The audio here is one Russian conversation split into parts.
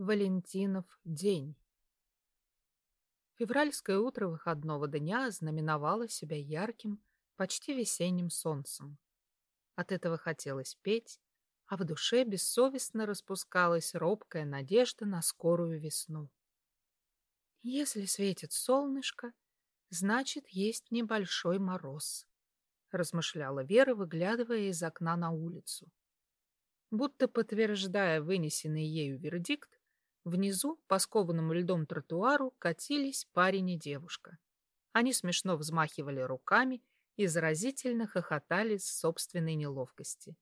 Валентинов день. Февральское утро выходного дня знаменовало себя ярким, почти весенним солнцем. От этого хотелось петь, а в душе бессовестно распускалась робкая надежда на скорую весну. Если светит солнышко, значит, есть небольшой мороз, размышляла Вера, выглядывая из окна на улицу. Будто подтверждая вынесенный ею вердикт, Внизу, по скованному льдом тротуару, катились парень и девушка. Они смешно взмахивали руками и заразительно хохотали с собственной неловкости.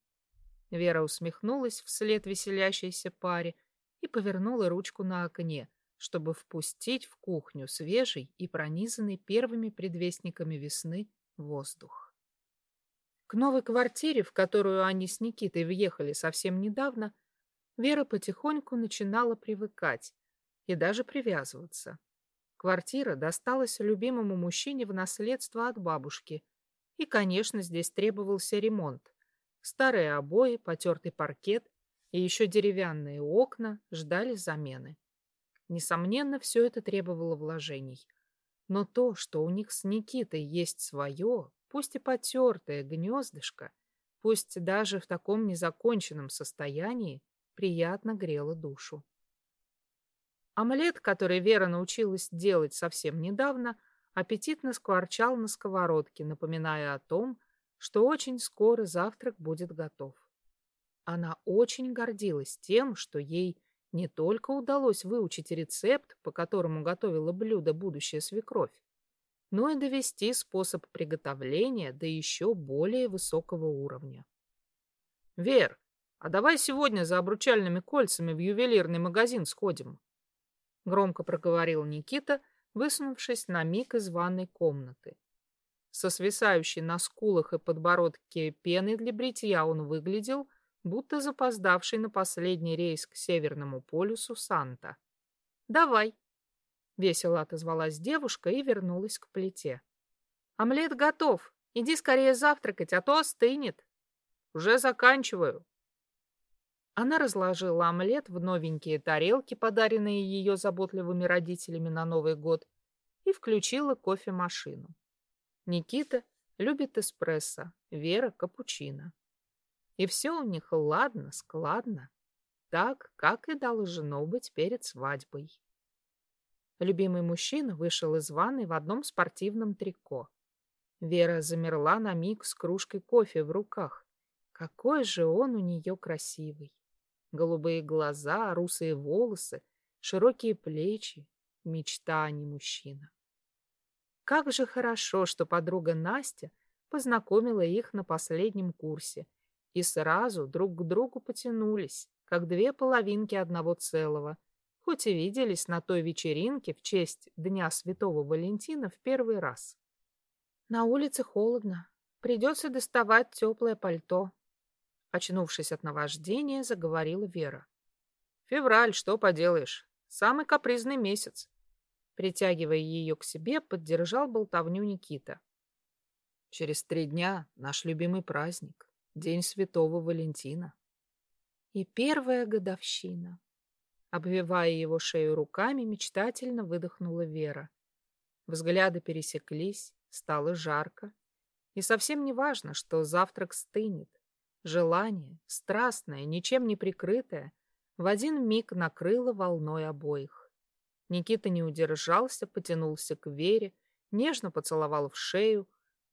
Вера усмехнулась вслед веселящейся паре и повернула ручку на окне, чтобы впустить в кухню свежий и пронизанный первыми предвестниками весны воздух. К новой квартире, в которую они с Никитой въехали совсем недавно, Вера потихоньку начинала привыкать и даже привязываться. Квартира досталась любимому мужчине в наследство от бабушки. И, конечно, здесь требовался ремонт. Старые обои, потертый паркет и еще деревянные окна ждали замены. Несомненно, все это требовало вложений. Но то, что у них с Никитой есть свое, пусть и потертое гнездышко, пусть даже в таком незаконченном состоянии, приятно грела душу. Омлет, который Вера научилась делать совсем недавно, аппетитно скворчал на сковородке, напоминая о том, что очень скоро завтрак будет готов. Она очень гордилась тем, что ей не только удалось выучить рецепт, по которому готовила блюдо будущая свекровь, но и довести способ приготовления до еще более высокого уровня. «Вер, а давай сегодня за обручальными кольцами в ювелирный магазин сходим. Громко проговорил Никита, высунувшись на миг из ванной комнаты. Со свисающей на скулах и подбородке пеной для бритья он выглядел, будто запоздавший на последний рейс к Северному полюсу Санта. «Давай!» — весело отозвалась девушка и вернулась к плите. «Омлет готов. Иди скорее завтракать, а то остынет». «Уже заканчиваю», она разложила омлет в новенькие тарелки, подаренные ее заботливыми родителями на Новый год, и включила кофемашину. Никита любит эспрессо, Вера — капучино. И все у них ладно, складно, так, как и должно быть перед свадьбой. Любимый мужчина вышел из ванной в одном спортивном трико. Вера замерла на миг с кружкой кофе в руках. Какой же он у нее красивый! Голубые глаза, русые волосы, широкие плечи. Мечта, а не мужчина. Как же хорошо, что подруга Настя познакомила их на последнем курсе и сразу друг к другу потянулись, как две половинки одного целого, хоть и виделись на той вечеринке в честь Дня Святого Валентина в первый раз. На улице холодно, придется доставать теплое пальто, Очнувшись от наваждения, заговорила Вера. «Февраль, что поделаешь? Самый капризный месяц». Притягивая ее к себе, поддержал болтовню Никита. «Через три дня наш любимый праздник, День Святого Валентина». И первая годовщина. Обвивая его шею руками, мечтательно выдохнула Вера. Взгляды пересеклись, стало жарко. И совсем не важно, что завтрак стынет. Желание, страстное, ничем не прикрытое, в один миг накрыло волной обоих. Никита не удержался, потянулся к Вере, нежно поцеловал в шею,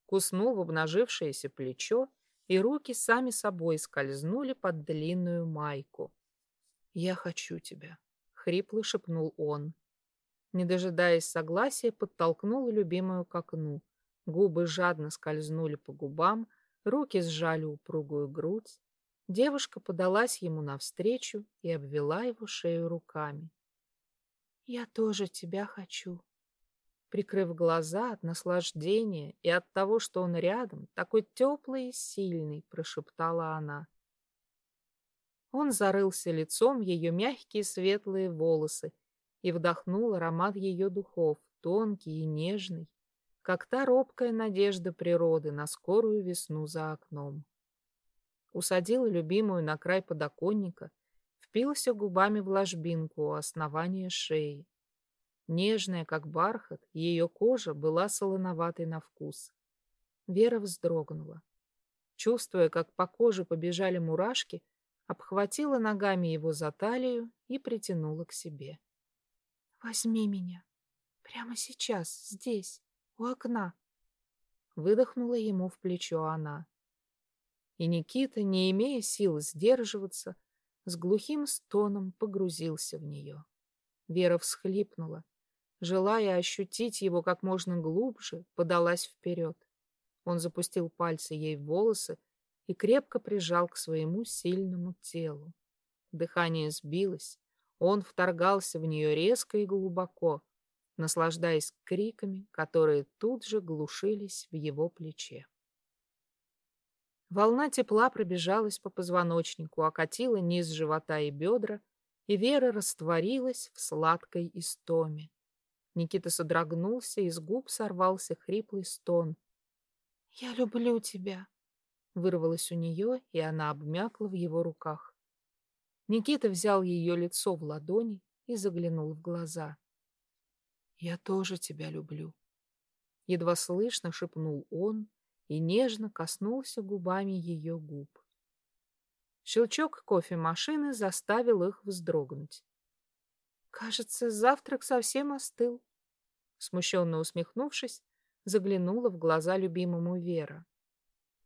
куснул в обнажившееся плечо, и руки сами собой скользнули под длинную майку. «Я хочу тебя», — хрипло шепнул он. Не дожидаясь согласия, подтолкнул любимую к окну. Губы жадно скользнули по губам, Руки сжали упругую грудь. Девушка подалась ему навстречу и обвела его шею руками. «Я тоже тебя хочу». Прикрыв глаза от наслаждения и от того, что он рядом, такой теплый и сильный, прошептала она. Он зарылся лицом в ее мягкие светлые волосы и вдохнул аромат ее духов, тонкий и нежный, как та робкая надежда природы на скорую весну за окном. Усадила любимую на край подоконника, впился губами в ложбинку у основания шеи. Нежная, как бархат, ее кожа была солоноватой на вкус. Вера вздрогнула. Чувствуя, как по коже побежали мурашки, обхватила ногами его за талию и притянула к себе. «Возьми меня. Прямо сейчас, здесь, у окна». Выдохнула ему в плечо она. И Никита, не имея сил сдерживаться, с глухим стоном погрузился в нее. Вера всхлипнула, желая ощутить его как можно глубже, подалась вперед. Он запустил пальцы ей в волосы и крепко прижал к своему сильному телу. Дыхание сбилось, он вторгался в нее резко и глубоко, наслаждаясь криками, которые тут же глушились в его плече. Волна тепла пробежалась по позвоночнику, окатила низ живота и бедра, и Вера растворилась в сладкой истоме. Никита содрогнулся, и с губ сорвался хриплый стон. «Я люблю тебя!» Вырвалось у нее, и она обмякла в его руках. Никита взял ее лицо в ладони и заглянул в глаза. «Я тоже тебя люблю», — едва слышно шепнул он, и нежно коснулся губами ее губ. Щелчок кофемашины заставил их вздрогнуть. «Кажется, завтрак совсем остыл», — смущенно усмехнувшись, заглянула в глаза любимому Вера.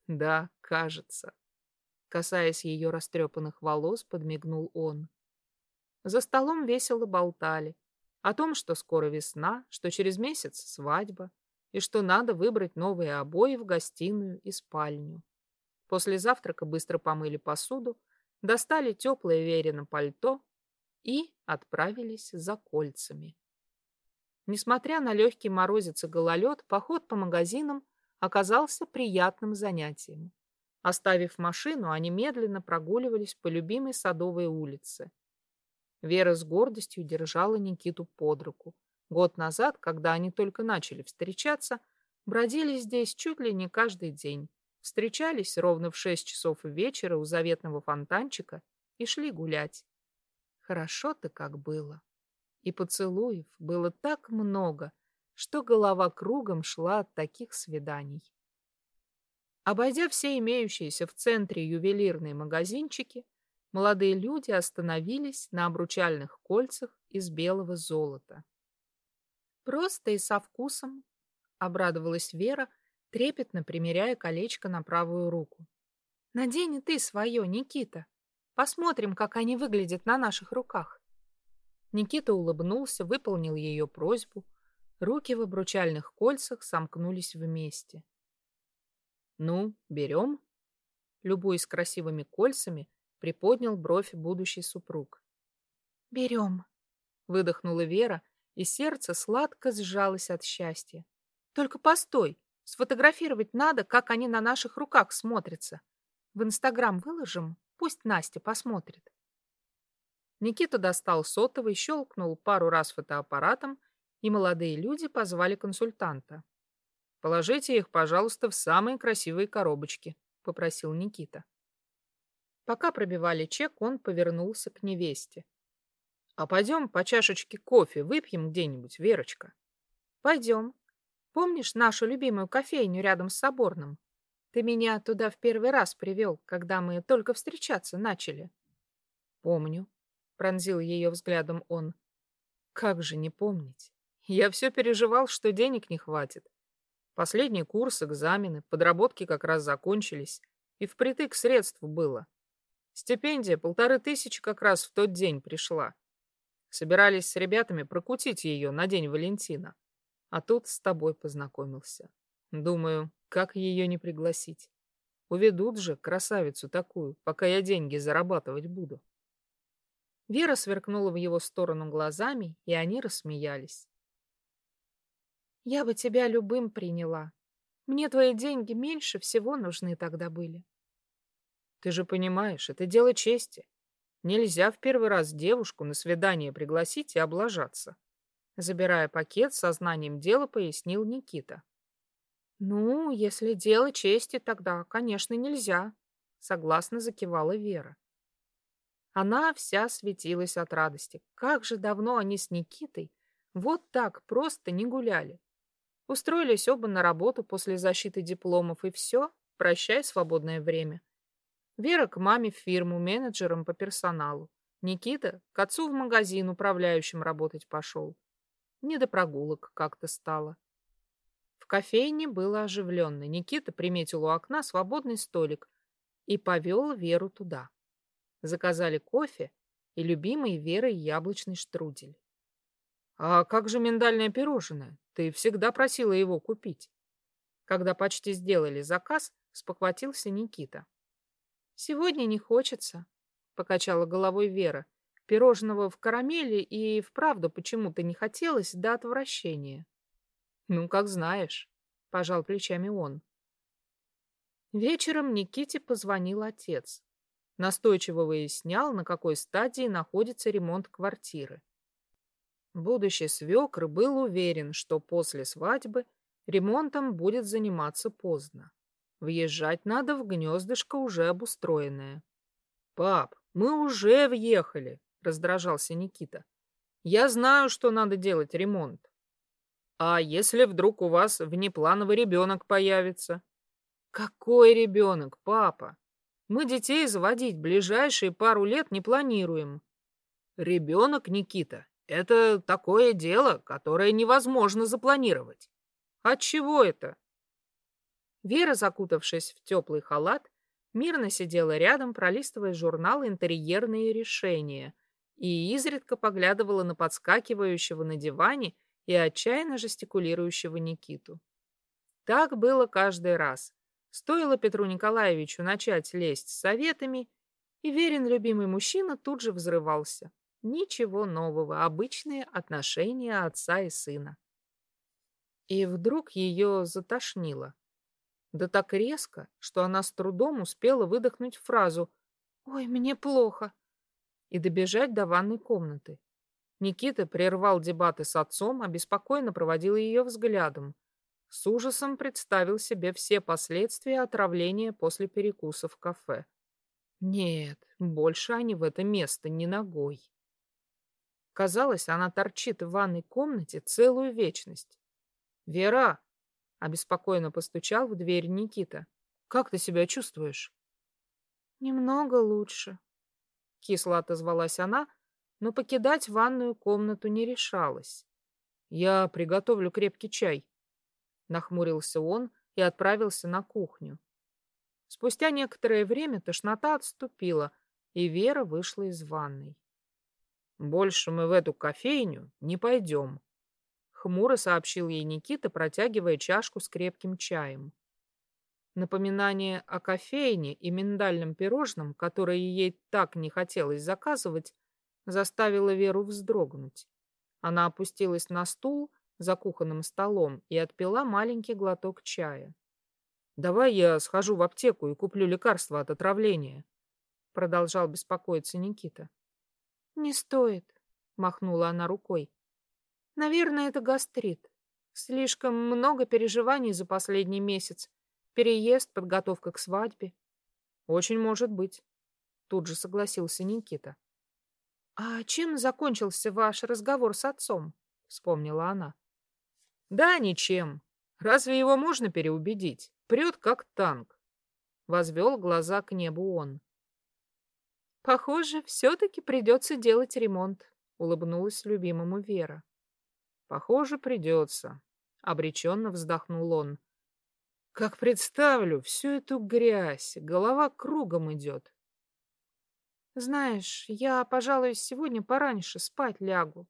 «Да, кажется», — касаясь ее растрепанных волос, подмигнул он. За столом весело болтали о том, что скоро весна, что через месяц свадьба, и что надо выбрать новые обои в гостиную и спальню. После завтрака быстро помыли посуду, достали теплое Верино пальто и отправились за кольцами. Несмотря на легкий морозец и гололед, поход по магазинам оказался приятным занятием. Оставив машину, они медленно прогуливались по любимой садовой улице. Вера с гордостью держала Никиту под руку, Год назад, когда они только начали встречаться, бродили здесь чуть ли не каждый день. Встречались ровно в шесть часов вечера у заветного фонтанчика и шли гулять. Хорошо-то как было. И поцелуев было так много, что голова кругом шла от таких свиданий. Обойдя все имеющиеся в центре ювелирные магазинчики, молодые люди остановились на обручальных кольцах из белого золота. Просто и со вкусом, обрадовалась Вера, трепетно примеряя колечко на правую руку. Надень и ты свое, Никита. Посмотрим, как они выглядят на наших руках. Никита улыбнулся, выполнил ее просьбу. Руки в обручальных кольцах сомкнулись вместе. «Ну, берем?» Любуясь красивыми кольцами, приподнял бровь будущий супруг. «Берем», — выдохнула Вера, и сердце сладко сжалось от счастья. Только постой, сфотографировать надо, как они на наших руках смотрятся. В Инстаграм выложим, пусть Настя посмотрит. Никита достал сотовый, щелкнул пару раз фотоаппаратом, и молодые люди позвали консультанта. «Положите их, пожалуйста, в самые красивые коробочки», — попросил Никита. Пока пробивали чек, он повернулся к невесте. А пойдем по чашечке кофе выпьем где-нибудь, Верочка? Пойдем. Помнишь нашу любимую кофейню рядом с Соборным? Ты меня туда в первый раз привел, когда мы только встречаться начали. Помню, пронзил ее взглядом он. Как же не помнить? Я все переживал, что денег не хватит. Последний курс, экзамены, подработки как раз закончились, и впритык средств было. Стипендия полторы тысячи как раз в тот день пришла. Собирались с ребятами прокутить ее на день Валентина. А тут с тобой познакомился. Думаю, как ее не пригласить? Уведут же красавицу такую, пока я деньги зарабатывать буду. Вера сверкнула в его сторону глазами, и они рассмеялись. «Я бы тебя любым приняла. Мне твои деньги меньше всего нужны тогда были». «Ты же понимаешь, это дело чести. Нельзя в первый раз девушку на свидание пригласить и облажаться. Забирая пакет, со знанием дела пояснил Никита. «Ну, если дело чести, тогда, конечно, нельзя», — согласно закивала Вера. Она вся светилась от радости. Как же давно они с Никитой вот так просто не гуляли. Устроились оба на работу после защиты дипломов, и все, прощай свободное время. Вера к маме в фирму, менеджером по персоналу. Никита к отцу в магазин управляющим работать пошел. Не до прогулок как-то стало. В кофейне было оживленно. Никита приметил у окна свободный столик и повел Веру туда. Заказали кофе и любимый Верой яблочный штрудель. «А как же миндальное пирожное? Ты всегда просила его купить». Когда почти сделали заказ, спохватился Никита. «Сегодня не хочется», — покачала головой Вера. Пирожного в карамели и вправду почему-то не хотелось до отвращения. «Ну, как знаешь», — пожал плечами он. Вечером Никите позвонил отец. Настойчиво выяснял, на какой стадии находится ремонт квартиры. Будущий свекр был уверен, что после свадьбы ремонтом будет заниматься поздно. Въезжать надо в гнездышко уже обустроенное. «Пап, мы уже въехали», — раздражался Никита. «Я знаю, что надо делать ремонт». «А если вдруг у вас внеплановый ребенок появится?» «Какой ребенок, папа? Мы детей заводить ближайшие пару лет не планируем». «Ребенок, Никита, это такое дело, которое невозможно запланировать. От чего это? Вера, закутавшись в теплый халат, мирно сидела рядом, пролистывая журнал «Интерьерные решения» и изредка поглядывала на подскакивающего на диване и отчаянно жестикулирующего Никиту. Так было каждый раз. Стоило Петру Николаевичу начать лезть с советами, и верен любимый мужчина тут же взрывался. Ничего нового, обычные отношения отца и сына. И вдруг ее затошнило. Да так резко, что она с трудом успела выдохнуть фразу «Ой, мне плохо» и добежать до ванной комнаты. Никита прервал дебаты с отцом, обеспокоенно проводил ее взглядом. С ужасом представил себе все последствия отравления после перекуса в кафе. Нет, больше они в это место не ногой. Казалось, она торчит в ванной комнате целую вечность. «Вера!» — обеспокоенно постучал в дверь Никита. «Как ты себя чувствуешь?» «Немного лучше», — кисло отозвалась она, но покидать ванную комнату не решалась. «Я приготовлю крепкий чай», — нахмурился он и отправился на кухню. Спустя некоторое время тошнота отступила, и Вера вышла из ванной. Больше мы в эту кофейню не пойдем. Хмуро сообщил ей Никита, протягивая чашку с крепким чаем. Напоминание о кофейне и миндальном пирожном, которое ей так не хотелось заказывать, заставило Веру вздрогнуть. Она опустилась на стул за кухонным столом и отпила маленький глоток чая. «Давай я схожу в аптеку и куплю лекарство от отравления», — продолжал беспокоиться Никита. «Не стоит», — махнула она рукой. «Наверное, это гастрит. Слишком много переживаний за последний месяц. Переезд, подготовка к свадьбе». «Очень может быть», — тут же согласился Никита. «А чем закончился ваш разговор с отцом?» — вспомнила она. «Да ничем. Разве его можно переубедить? Прет, как танк». Возвел глаза к небу он. Похоже, все-таки придется делать ремонт, улыбнулась любимому Вера. Похоже, придется, обреченно вздохнул он. Как представлю всю эту грязь, голова кругом идет. Знаешь, я, пожалуй, сегодня пораньше спать лягу.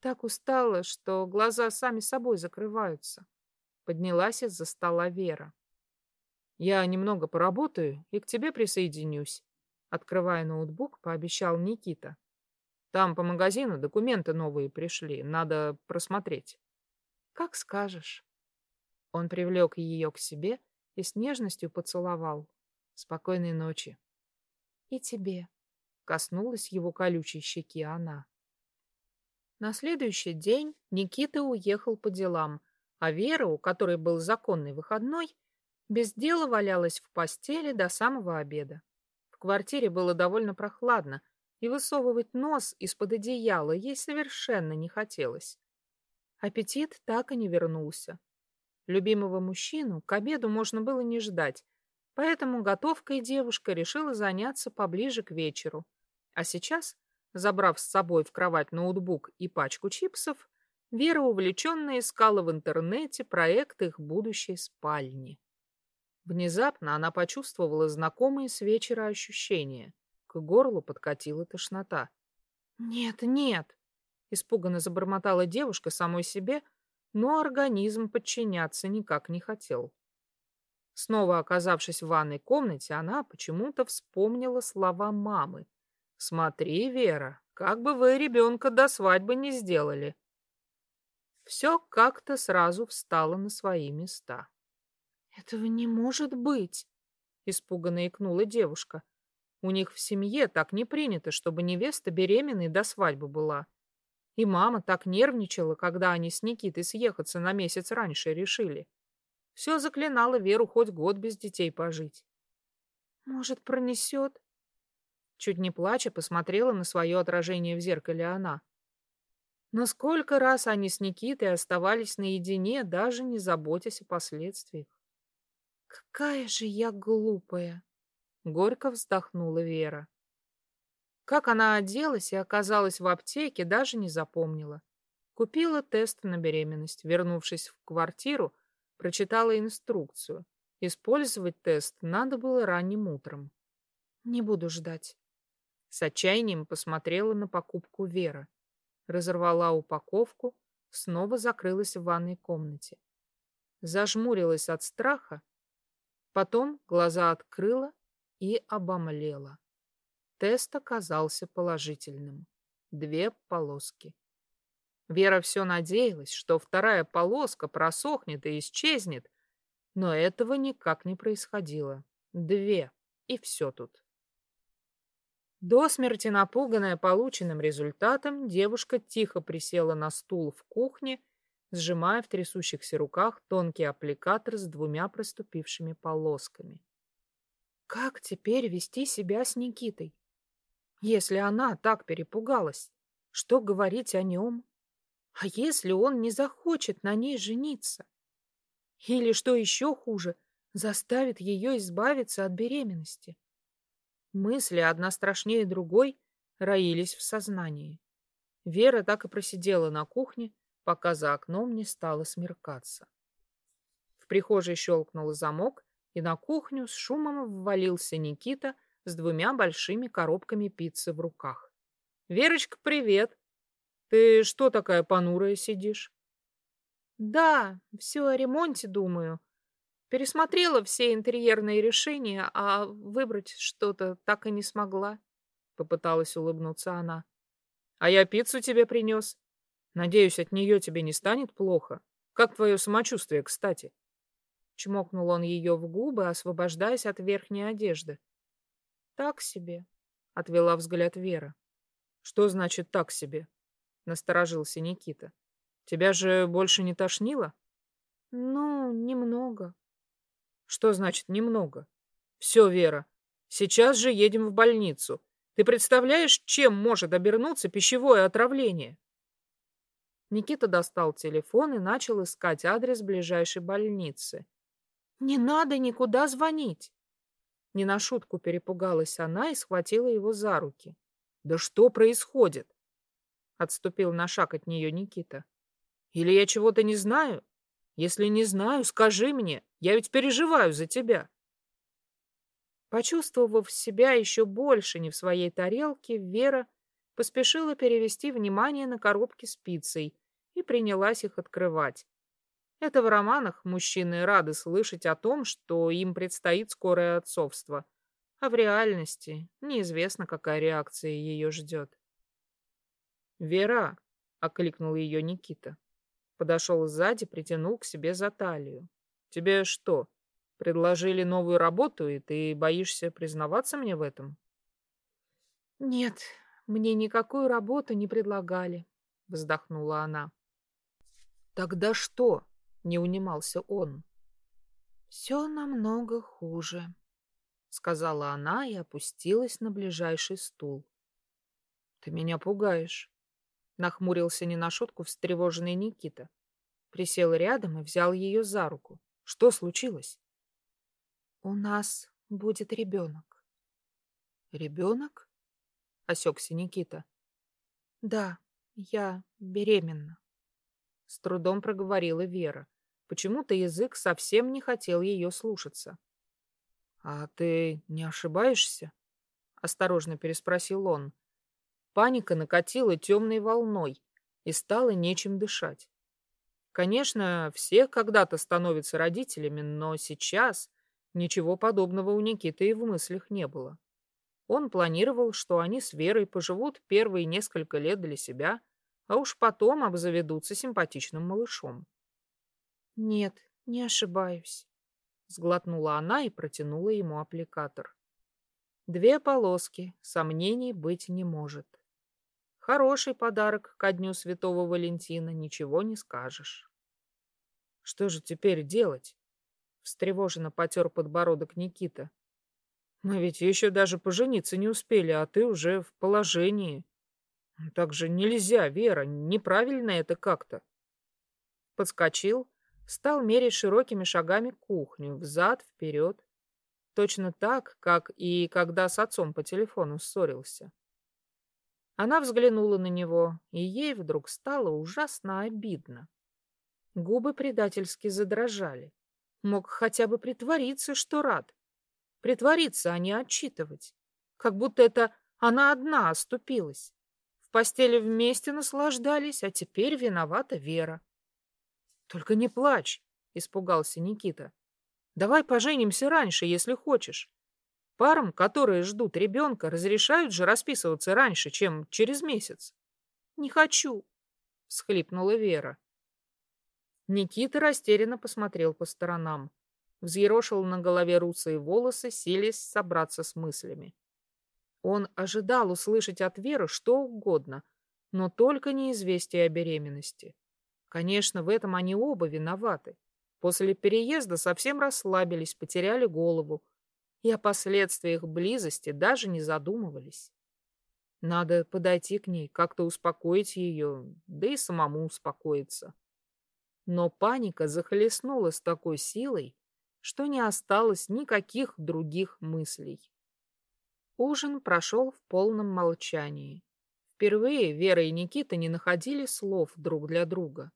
Так устала, что глаза сами собой закрываются. Поднялась из-за стола Вера. Я немного поработаю и к тебе присоединюсь. Открывая ноутбук, пообещал Никита. Там по магазину документы новые пришли, надо просмотреть. Как скажешь. Он привлек ее к себе и с нежностью поцеловал. Спокойной ночи. И тебе. Коснулась его колючей щеки она. На следующий день Никита уехал по делам, а Вера, у которой был законный выходной, без дела валялась в постели до самого обеда квартире было довольно прохладно, и высовывать нос из-под одеяла ей совершенно не хотелось. Аппетит так и не вернулся. Любимого мужчину к обеду можно было не ждать, поэтому готовкой девушка решила заняться поближе к вечеру. А сейчас, забрав с собой в кровать ноутбук и пачку чипсов, Вера увлеченно искала в интернете проект их будущей спальни. Внезапно она почувствовала знакомые с вечера ощущения. К горлу подкатила тошнота. «Нет, нет!» — испуганно забормотала девушка самой себе, но организм подчиняться никак не хотел. Снова оказавшись в ванной комнате, она почему-то вспомнила слова мамы. «Смотри, Вера, как бы вы ребенка до свадьбы не сделали!» все как-то сразу встало на свои места. «Этого не может быть!» — испуганно икнула девушка. «У них в семье так не принято, чтобы невеста беременной до свадьбы была. И мама так нервничала, когда они с Никитой съехаться на месяц раньше решили. Все заклинало Веру хоть год без детей пожить. «Может, пронесет?» Чуть не плача посмотрела на свое отражение в зеркале она. Но сколько раз они с Никитой оставались наедине, даже не заботясь о последствиях. «Какая же я глупая!» — горько вздохнула Вера. Как она оделась и оказалась в аптеке, даже не запомнила. Купила тест на беременность. Вернувшись в квартиру, прочитала инструкцию. Использовать тест надо было ранним утром. Не буду ждать. С отчаянием посмотрела на покупку Вера разорвала упаковку, снова закрылась в ванной комнате. Зажмурилась от страха, потом глаза открыла и обомлела. Тест оказался положительным. Две полоски. Вера все надеялась, что вторая полоска просохнет и исчезнет, но этого никак не происходило. Две, и все тут. До смерти напуганная полученным результатом, девушка тихо присела на стул в кухне, сжимая в трясущихся руках тонкий аппликатор с двумя проступившими полосками. Как теперь вести себя с Никитой? Если она так перепугалась, что говорить о нем? А если он не захочет на ней жениться? Или, что еще хуже, заставит ее избавиться от беременности? Мысли, одна страшнее другой, роились в сознании. Вера так и просидела на кухне, пока за окном не стало смеркаться. В прихожей щелкнул замок, и на кухню с шумом ввалился Никита с двумя большими коробками пиццы в руках. «Верочка, привет! Ты что такая понурая сидишь?» «Да, все о ремонте думаю. Пересмотрела все интерьерные решения, а выбрать что-то так и не смогла. Попыталась улыбнуться она. А я пиццу тебе принес. Надеюсь, от нее тебе не станет плохо. Как твое самочувствие, кстати? Чмокнул он ее в губы, освобождаясь от верхней одежды. Так себе, отвела взгляд Вера. Что значит так себе? Насторожился Никита. Тебя же больше не тошнило? Ну, немного. Что значит немного? Все, Вера, сейчас же едем в больницу. Ты представляешь, чем может обернуться пищевое отравление? Никита достал телефон и начал искать адрес ближайшей больницы. «Не надо никуда звонить!» Не на шутку перепугалась она и схватила его за руки. «Да что происходит?» Отступил на шаг от нее Никита. «Или я чего-то не знаю? Если не знаю, скажи мне. Я ведь переживаю за тебя. Почувствовав себя еще больше не в своей тарелке, Вера поспешила перевести внимание на коробки с пиццей и принялась их открывать. Это в романах мужчины рады слышать о том, что им предстоит скорое отцовство, а в реальности неизвестно, какая реакция ее ждет. «Вера!» — окликнул ее Никита. Подошел сзади, притянул к себе за талию. «Тебе что, предложили новую работу, и ты боишься признаваться мне в этом?» «Нет, мне никакую работу не предлагали», — вздохнула она. «Тогда что?» — не унимался он. «Все намного хуже», — сказала она и опустилась на ближайший стул. Ты меня пугаешь. Нахмурился не на шутку встревоженный Никита. Присел рядом и взял ее за руку. Что случилось? У нас будет ребенок. Ребенок? Осекся Никита. Да, я беременна. С трудом проговорила Вера. Почему-то язык совсем не хотел ее слушаться. «А ты не ошибаешься?» — осторожно переспросил он. Паника накатила темной волной и стало нечем дышать. Конечно, все когда-то становятся родителями, но сейчас ничего подобного у Никиты и в мыслях не было. Он планировал, что они с Верой поживут первые несколько лет для себя, а уж потом обзаведутся симпатичным малышом. «Нет, не ошибаюсь», — сглотнула она и протянула ему аппликатор. Две полоски, сомнений быть не может. Хороший подарок ко дню Святого Валентина, ничего не скажешь. Что же теперь делать? Встревоженно потер подбородок Никита. Мы ведь еще даже пожениться не успели, а ты уже в положении. Так же нельзя, Вера, неправильно это как-то. Подскочил, стал мерить широкими шагами кухню, взад, вперед. Точно так, как и когда с отцом по телефону ссорился. Она взглянула на него, и ей вдруг стало ужасно обидно. Губы предательски задрожали. Мог хотя бы притвориться, что рад. Притвориться, а не отчитывать. Как будто это она одна оступилась. В постели вместе наслаждались, а теперь виновата Вера. «Только не плачь», — испугался Никита. «Давай поженимся раньше, если хочешь. Парам, которые ждут ребенка, разрешают же расписываться раньше, чем через месяц. «Не хочу», — всхлипнула Вера. Никита растерянно посмотрел по сторонам. Взъерошил на голове русые волосы, силясь собраться с мыслями. Он ожидал услышать от Веры что угодно, но только не известие о беременности. Конечно, в этом они оба виноваты. После переезда совсем расслабились, потеряли голову, и о последствиях близости даже не задумывались. Надо подойти к ней, как-то успокоить ее, да и самому успокоиться. Но паника захлестнула с такой силой, что не осталось никаких других мыслей. Ужин прошел в полном молчании. Впервые Вера и Никита не находили слов друг для друга.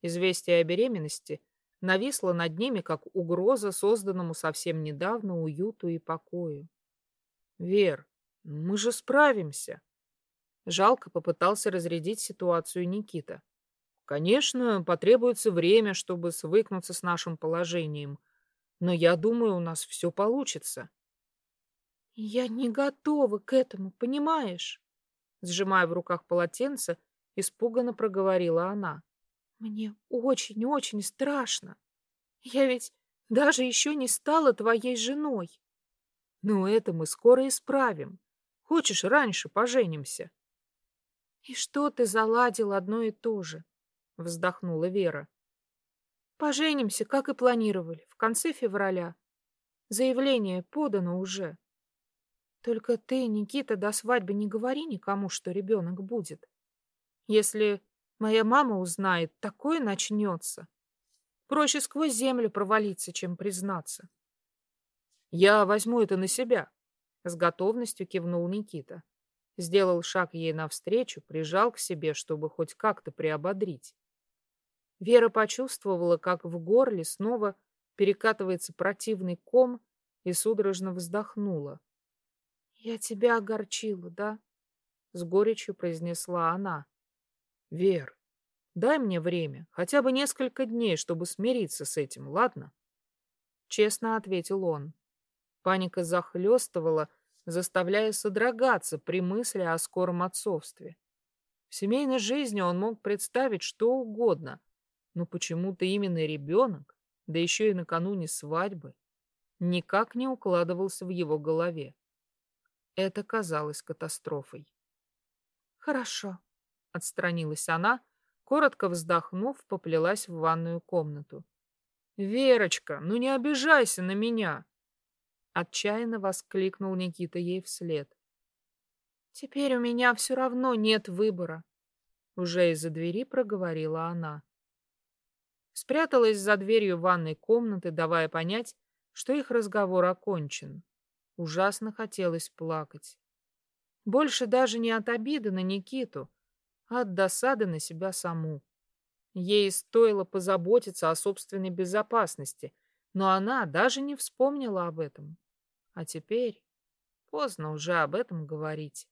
Известие о беременности нависла над ними, как угроза созданному совсем недавно уюту и покою. «Вер, мы же справимся!» Жалко попытался разрядить ситуацию Никита. «Конечно, потребуется время, чтобы свыкнуться с нашим положением, но я думаю, у нас все получится». «Я не готова к этому, понимаешь?» Сжимая в руках полотенце, испуганно проговорила она. Мне очень-очень страшно. Я ведь даже еще не стала твоей женой. Но это мы скоро исправим. Хочешь, раньше поженимся? И что ты заладил одно и то же? Вздохнула Вера. Поженимся, как и планировали, в конце февраля. Заявление подано уже. Только ты, Никита, до свадьбы не говори никому, что ребенок будет. Если Моя мама узнает, такое начнется. Проще сквозь землю провалиться, чем признаться. Я возьму это на себя, с готовностью кивнул Никита. Сделал шаг ей навстречу, прижал к себе, чтобы хоть как-то приободрить. Вера почувствовала, как в горле снова перекатывается противный ком и судорожно вздохнула. «Я тебя огорчила, да?» — с горечью произнесла она. Вер, дай мне время, хотя бы несколько дней, чтобы смириться с этим, ладно? Честно ответил он. Паника захлестывала, заставляя содрогаться при мысли о скором отцовстве. В семейной жизни он мог представить что угодно, но почему-то именно ребенок, да еще и накануне свадьбы, никак не укладывался в его голове. Это казалось катастрофой. «Хорошо», Отстранилась она, коротко вздохнув, поплелась в ванную комнату. «Верочка, ну не обижайся на меня!» Отчаянно воскликнул Никита ей вслед. Теперь у меня все равно нет выбора. Уже из-за двери проговорила она. Спряталась за дверью ванной комнаты, давая понять, что их разговор окончен. Ужасно хотелось плакать. Больше даже не от обиды на Никиту, а от досады на себя саму. Ей стоило позаботиться о собственной безопасности, но она даже не вспомнила об этом. А теперь поздно уже об этом говорить.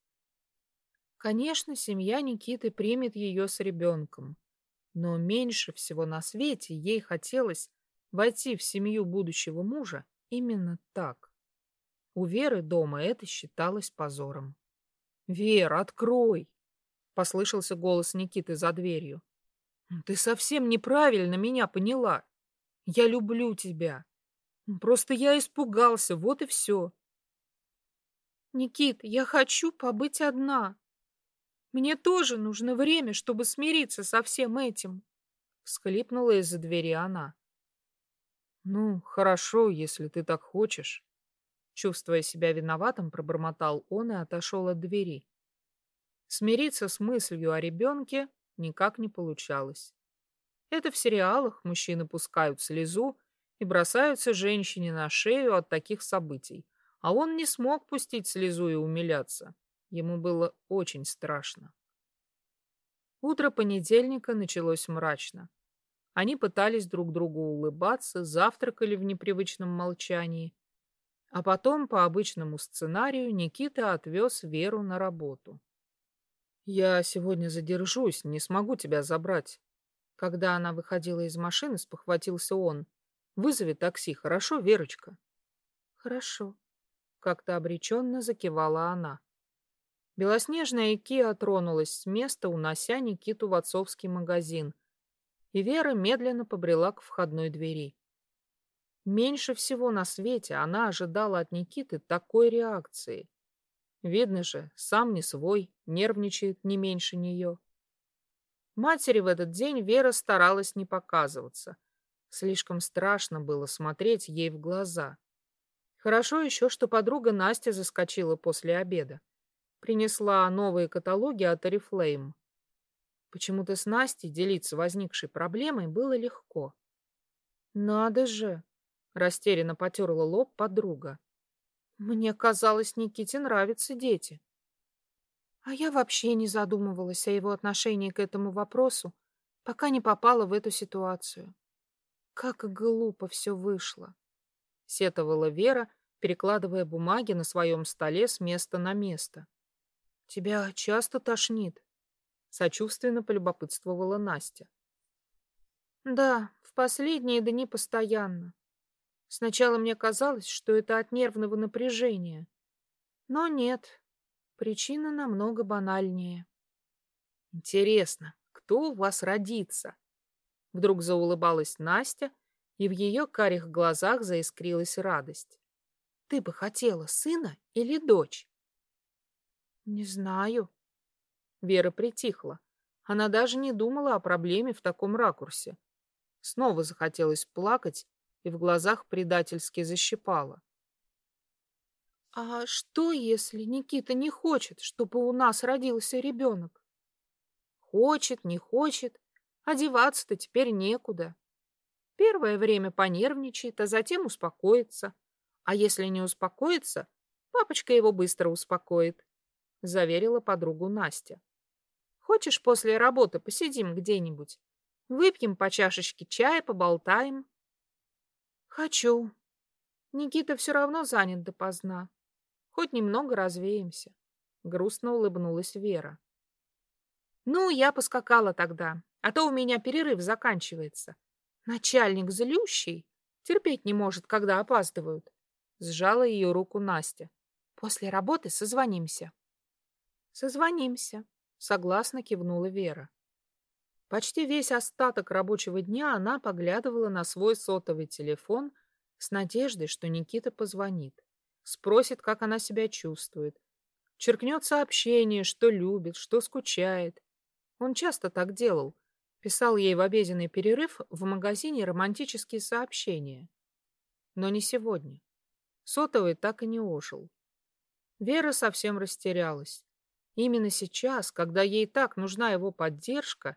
Конечно, семья Никиты примет ее с ребенком, но меньше всего на свете ей хотелось войти в семью будущего мужа именно так. У Веры дома это считалось позором. «Вера, открой!» — послышался голос Никиты за дверью. «Ты совсем неправильно меня поняла. Я люблю тебя. Просто я испугался, вот и все». «Никит, я хочу побыть одна», мне тоже нужно время, чтобы смириться со всем этим. Всхлипнула из-за двери она. Ну, хорошо, если ты так хочешь. Чувствуя себя виноватым, пробормотал он и отошел от двери. Смириться с мыслью о ребенке никак не получалось. Это в сериалах мужчины пускают слезу и бросаются женщине на шею от таких событий, а он не смог пустить слезу и умиляться. Ему было очень страшно. Утро понедельника началось мрачно. Они пытались друг другу улыбаться, завтракали в непривычном молчании. А потом, по обычному сценарию, Никита отвез Веру на работу. «Я сегодня задержусь, не смогу тебя забрать». Когда она выходила из машины, спохватился он. «Вызови такси, хорошо, Верочка?» «Хорошо», — как-то обреченно закивала она. Белоснежная Киа тронулась с места, унося Никиту в отцовский магазин, и Вера медленно побрела к входной двери. Меньше всего на свете она ожидала от Никиты такой реакции. Видно же, сам не свой, нервничает не меньше нее. Матери в этот день Вера старалась не показываться. Слишком страшно было смотреть ей в глаза. Хорошо еще, что подруга Настя заскочила после обеда принесла новые каталоги от Oriflame. Почему-то с Настей делиться возникшей проблемой было легко. «Надо же!» — растерянно потерла лоб подруга. «Мне казалось, Никите нравятся дети». А я вообще не задумывалась о его отношении к этому вопросу, пока не попала в эту ситуацию. Как глупо все вышло. Сетовала Вера, перекладывая бумаги на своем столе с места на место. Тебя часто тошнит? Сочувственно полюбопытствовала Настя. Да, в последние дни постоянно. Сначала мне казалось, что это от нервного напряжения. Но нет, причина намного банальнее. Интересно, кто у вас родится? Вдруг заулыбалась Настя, и в ее карих глазах заискрилась радость. Ты бы хотела сына или дочь? Не знаю. Вера притихла. Она даже не думала о проблеме в таком ракурсе. Снова захотелось плакать, и в глазах предательски защипала. «А что, если Никита не хочет, чтобы у нас родился ребенок?» «Хочет, не хочет. Одеваться-то теперь некуда. Первое время понервничает, а затем успокоится. А если не успокоится, папочка его быстро успокоит заверила подругу Настя. Хочешь, после работы посидим где-нибудь? Выпьем по чашечке чая, поболтаем? Хочу. Никита все равно занят допоздна. Хоть немного развеемся. Грустно улыбнулась Вера. Ну, я поскакала тогда, а то у меня перерыв заканчивается. Начальник злющий, терпеть не может, когда опаздывают. Сжала ее руку Настя. После работы созвонимся. Созвонимся, согласно кивнула Вера. Почти весь остаток рабочего дня она поглядывала на свой сотовый телефон с надеждой, что Никита позвонит, спросит, как она себя чувствует, черкнет сообщение, что любит, что скучает. Он часто так делал, писал ей в обеденный перерыв в магазине романтические сообщения. Но не сегодня. Сотовый так и не ожил. Вера совсем растерялась. Именно сейчас, когда ей так нужна его поддержка,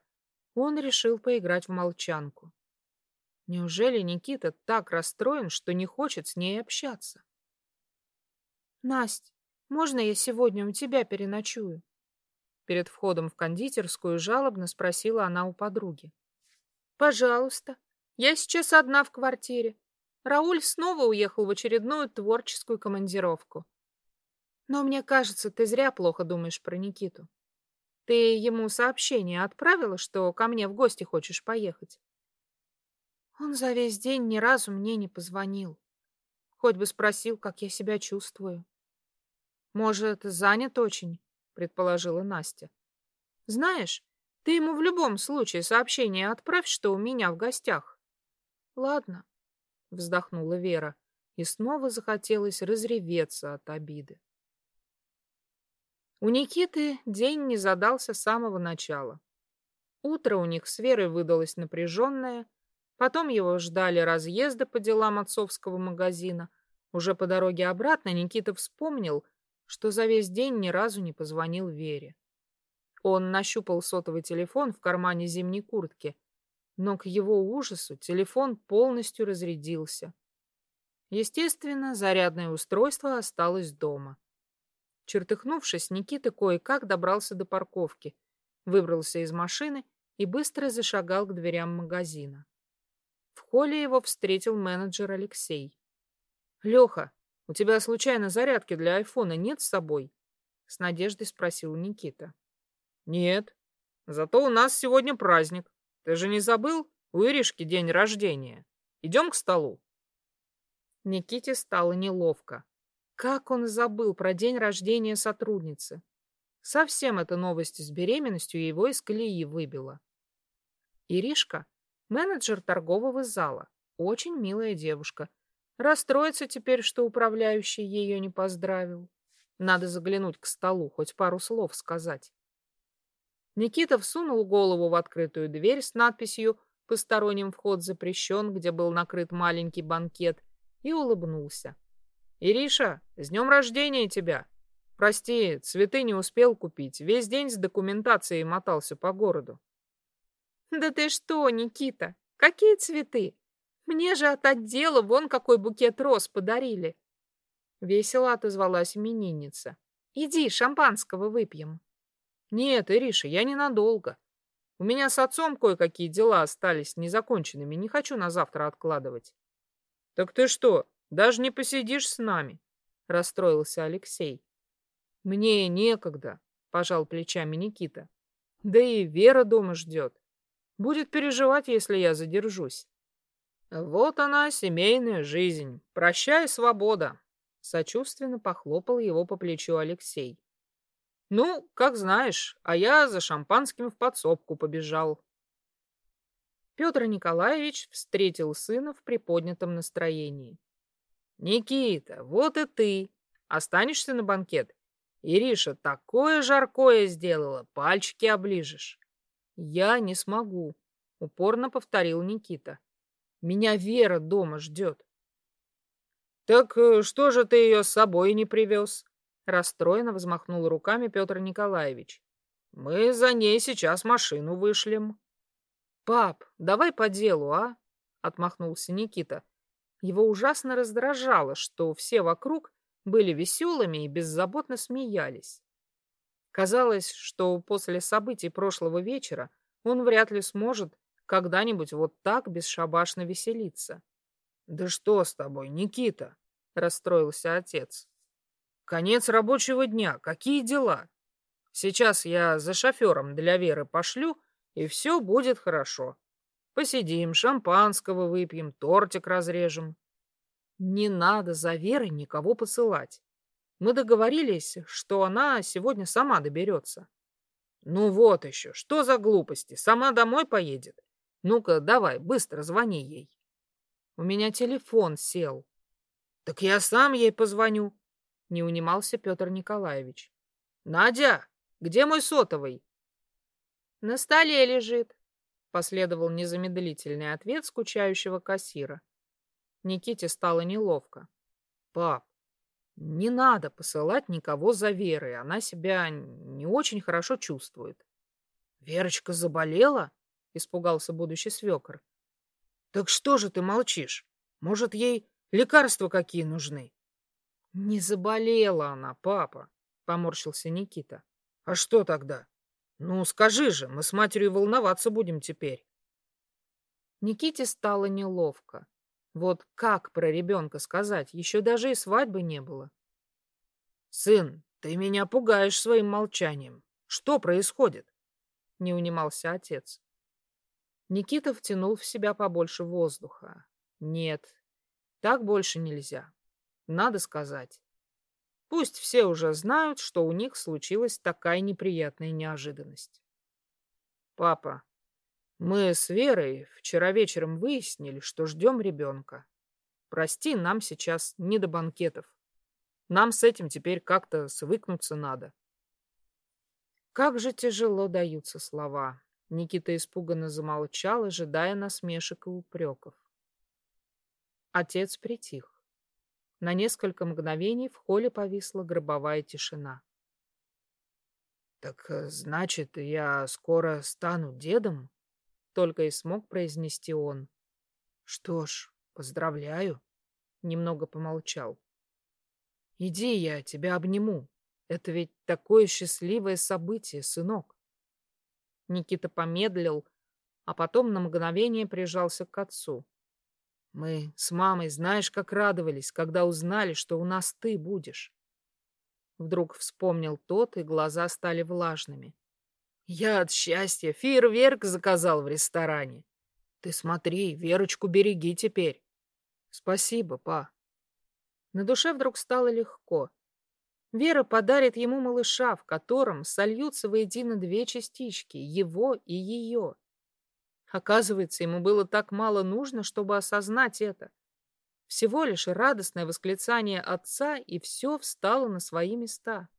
он решил поиграть в молчанку. Неужели Никита так расстроен, что не хочет с ней общаться? «Насть, можно я сегодня у тебя переночую?» Перед входом в кондитерскую жалобно спросила она у подруги. «Пожалуйста. Я сейчас одна в квартире. Рауль снова уехал в очередную творческую командировку. Но мне кажется, ты зря плохо думаешь про Никиту. Ты ему сообщение отправила, что ко мне в гости хочешь поехать? Он за весь день ни разу мне не позвонил. Хоть бы спросил, как я себя чувствую. Может, занят очень, предположила Настя. Знаешь, ты ему в любом случае сообщение отправь, что у меня в гостях. Ладно, вздохнула Вера, и снова захотелось разреветься от обиды. У Никиты день не задался с самого начала. Утро у них с Верой выдалось напряженное, Потом его ждали разъезды по делам отцовского магазина. Уже по дороге обратно Никита вспомнил, что за весь день ни разу не позвонил Вере. Он нащупал сотовый телефон в кармане зимней куртки, но к его ужасу телефон полностью разрядился. Естественно, зарядное устройство осталось дома. Чертыхнувшись, Никита кое-как добрался до парковки, выбрался из машины и быстро зашагал к дверям магазина. В холле его встретил менеджер Алексей. «Леха, у тебя случайно зарядки для айфона нет с собой?» С надеждой спросил Никита. «Нет. Зато у нас сегодня праздник. Ты же не забыл? У Иришки день рождения. Идем к столу». Никите стало неловко. Как он забыл про день рождения сотрудницы? Совсем эта новость с беременностью его из колеи выбила. Иришка Менеджер торгового зала. Очень милая девушка. Расстроится теперь, что управляющий ее не поздравил. Надо заглянуть к столу, хоть пару слов сказать. Никита всунул голову в открытую дверь с надписью «Посторонним вход запрещен», где был накрыт маленький банкет, и улыбнулся. «Ириша, с днем рождения тебя! Прости, цветы не успел купить, весь день с документацией мотался по городу». Да ты что, Никита, какие цветы? Мне же от отдела вон какой букет роз подарили. Весело отозвалась именинница. Иди, шампанского выпьем. Нет, Ириша, я ненадолго. У меня с отцом кое-какие дела остались незаконченными, не хочу на завтра откладывать. Так ты что, даже не посидишь с нами? Расстроился Алексей. Мне некогда, пожал плечами Никита. Да и Вера дома ждет. Будет переживать, если я задержусь. Вот она, семейная жизнь. Прощай, свобода. Сочувственно похлопал его по плечу Алексей. Ну, как знаешь, а я за шампанским в подсобку побежал. Петр Николаевич встретил сына в приподнятом настроении. «Никита, вот и ты. Останешься на банкет? Ириша такое жаркое сделала, пальчики оближешь». «Я не смогу», — упорно повторил Никита. «Меня Вера дома ждет». «Так э, что же ты ее с собой не привез?» Расстроенно взмахнул руками Петр Николаевич. «Мы за ней сейчас машину вышлем». «Пап, давай по делу, а?» — отмахнулся Никита. Его ужасно раздражало, что все вокруг были веселыми и беззаботно смеялись. Казалось, что после событий прошлого вечера он вряд ли сможет когда-нибудь вот так бесшабашно веселиться. «Да что с тобой, Никита?» — расстроился отец. «Конец рабочего дня. Какие дела? Сейчас я за шофером для Веры пошлю, и все будет хорошо. Посидим, шампанского выпьем, тортик разрежем». «Не надо за Верой никого посылать. Мы договорились, что она сегодня сама доберется. Ну вот еще, что за глупости? Сама домой поедет? Ну-ка, давай, быстро звони ей. У меня телефон сел. Так я сам ей позвоню. Не унимался Петр Николаевич. Надя, где мой сотовый? На столе лежит. Последовал незамедлительный ответ скучающего кассира. Никите стало неловко. Пап, Не надо посылать никого за Верой, она себя не очень хорошо чувствует. Верочка заболела? Испугался будущий свекор. Так что же ты молчишь? Может, ей лекарства какие нужны? Не заболела она, папа, поморщился Никита. А что тогда? Ну, скажи же, мы с матерью волноваться будем теперь. Никите стало неловко. Вот как про ребенка сказать? Еще даже и свадьбы не было. Сын, ты меня пугаешь своим молчанием. Что происходит? Не унимался отец. Никита втянул в себя побольше воздуха. Нет, так больше нельзя. Надо сказать. Пусть все уже знают, что у них случилась такая неприятная неожиданность. Папа, мы с Верой вчера вечером выяснили, что ждем ребенка. Прости, нам сейчас не до банкетов. Нам с этим теперь как-то свыкнуться надо. Как же тяжело даются слова. Никита испуганно замолчал, ожидая насмешек и упреков. Отец притих. На несколько мгновений в холле повисла гробовая тишина. «Так э, значит, я скоро стану дедом?» только и смог произнести он. Что ж, поздравляю. Немного помолчал. Иди, я тебя обниму. Это ведь такое счастливое событие, сынок. Никита помедлил, а потом на мгновение прижался к отцу. Мы с мамой, знаешь, как радовались, когда узнали, что у нас ты будешь. Вдруг вспомнил тот, и глаза стали влажными. Я от счастья фейерверк заказал в ресторане. Ты смотри, Верочку береги теперь. Спасибо, па. На душе вдруг стало легко. Вера подарит ему малыша, в котором сольются воедино две частички, его и ее. Оказывается, ему было так мало нужно, чтобы осознать это. Всего лишь радостное восклицание отца, и все встало на свои места.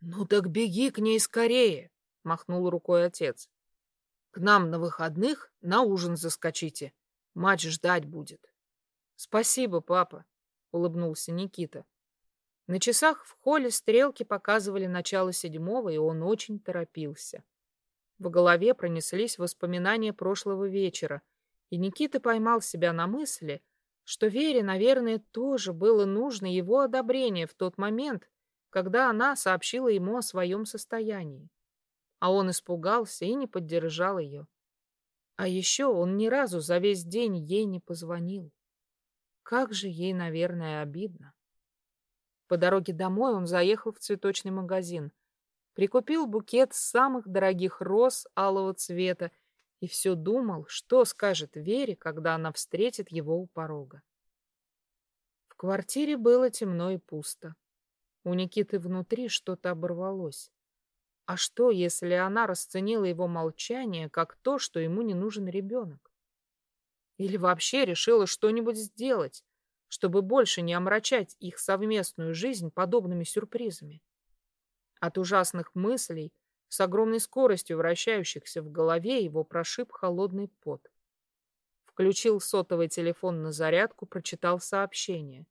«Ну так беги к ней скорее!» — махнул рукой отец. «К нам на выходных на ужин заскочите. Мать ждать будет». «Спасибо, папа», — улыбнулся Никита. На часах в холле стрелки показывали начало седьмого, и он очень торопился. В голове пронеслись воспоминания прошлого вечера, и Никита поймал себя на мысли, что Вере, наверное, тоже было нужно его одобрение в тот момент, когда она сообщила ему о своем состоянии а он испугался и не поддержал ее. А еще он ни разу за весь день ей не позвонил. Как же ей, наверное, обидно. По дороге домой он заехал в цветочный магазин, прикупил букет самых дорогих роз алого цвета и все думал, что скажет Вере, когда она встретит его у порога. В квартире было темно и пусто. У Никиты внутри что-то оборвалось. А что, если она расценила его молчание как то, что ему не нужен ребенок? Или вообще решила что-нибудь сделать, чтобы больше не омрачать их совместную жизнь подобными сюрпризами? От ужасных мыслей, с огромной скоростью вращающихся в голове, его прошиб холодный пот. Включил сотовый телефон на зарядку, прочитал сообщение.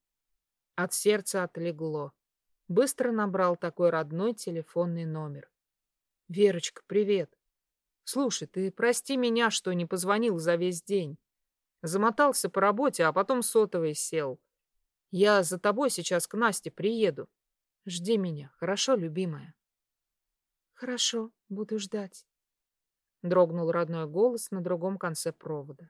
От сердца отлегло. Быстро набрал такой родной телефонный номер. Верочка, привет. Слушай, ты прости меня, что не позвонил за весь день. Замотался по работе, а потом сотовый сел. Я за тобой сейчас к Насте приеду. Жди меня, хорошо, любимая? Хорошо, буду ждать. Дрогнул родной голос на другом конце провода.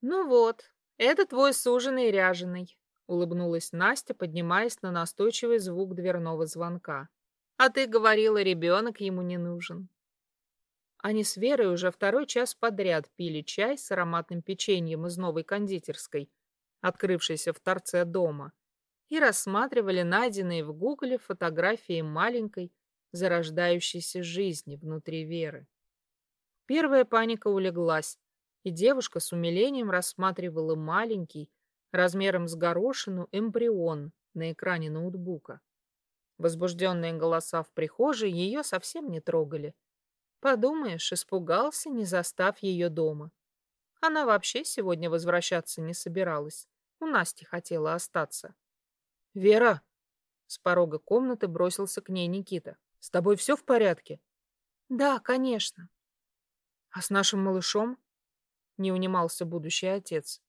Ну вот, это твой суженый ряженый, улыбнулась Настя, поднимаясь на настойчивый звук дверного звонка. А ты говорила, ребенок ему не нужен. Они с Верой уже второй час подряд пили чай с ароматным печеньем из новой кондитерской, открывшейся в торце дома, и рассматривали найденные в гугле фотографии маленькой, зарождающейся жизни внутри Веры. Первая паника улеглась, и девушка с умилением рассматривала маленький, размером с горошину, эмбрион на экране ноутбука. Возбужденные голоса в прихожей ее совсем не трогали. Подумаешь, испугался, не застав ее дома. Она вообще сегодня возвращаться не собиралась. У Насти хотела остаться. «Вера, С порога комнаты бросился к ней Никита. «С тобой все в порядке?» «Да, конечно». «А с нашим малышом?» Не унимался будущий отец.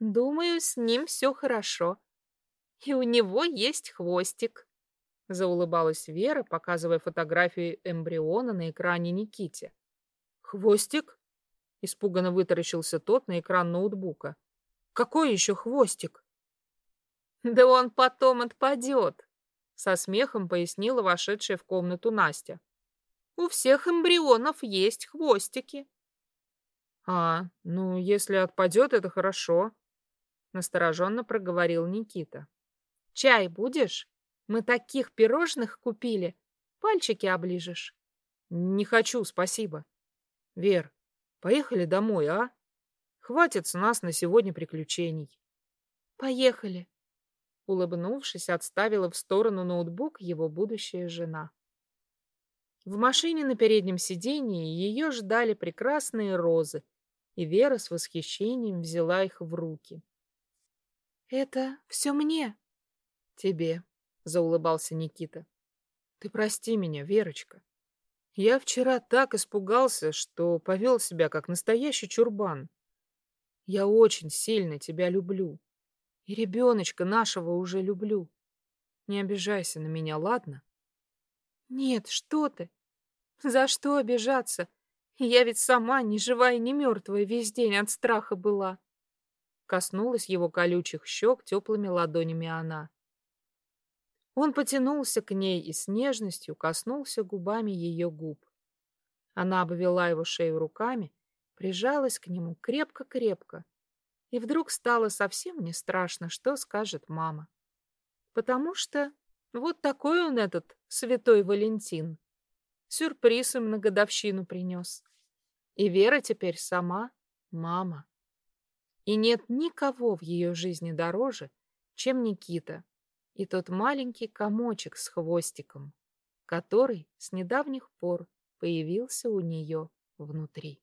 «Думаю, с ним все хорошо. И у него есть хвостик», — заулыбалась Вера, показывая фотографию эмбриона на экране Никите. «Хвостик?» — испуганно вытаращился тот на экран ноутбука. «Какой еще хвостик?» «Да он потом отпадет», — со смехом пояснила вошедшая в комнату Настя. «У всех эмбрионов есть хвостики». «А, ну, если отпадет, это хорошо», — настороженно проговорил Никита. «Чай будешь? Мы таких пирожных купили. Пальчики оближешь». «Не хочу, спасибо». «Вер, поехали домой, а? Хватит с нас на сегодня приключений». «Поехали», — улыбнувшись, отставила в сторону ноутбук его будущая жена. В машине на переднем сидении ее ждали прекрасные розы, и Вера с восхищением взяла их в руки. «Это все мне?» «Тебе», — заулыбался Никита. «Ты прости меня, Верочка. Я вчера так испугался, что повел себя как настоящий чурбан. Я очень сильно тебя люблю. И ребеночка нашего уже люблю. Не обижайся на меня, ладно?» «Нет, что ты? За что обижаться? Я ведь сама ни живая, ни мертвая весь день от страха была. Коснулась его колючих щек теплыми ладонями она. Он потянулся к ней и с нежностью коснулся губами ее губ. Она обвела его шею руками, прижалась к нему крепко-крепко, и вдруг стало совсем не страшно, что скажет мама. Потому что вот такой он этот святой Валентин. Сюрприз им на годовщину принес. И Вера теперь сама мама. И нет никого в ее жизни дороже, чем Никита и тот маленький комочек с хвостиком, который с недавних пор появился у нее внутри.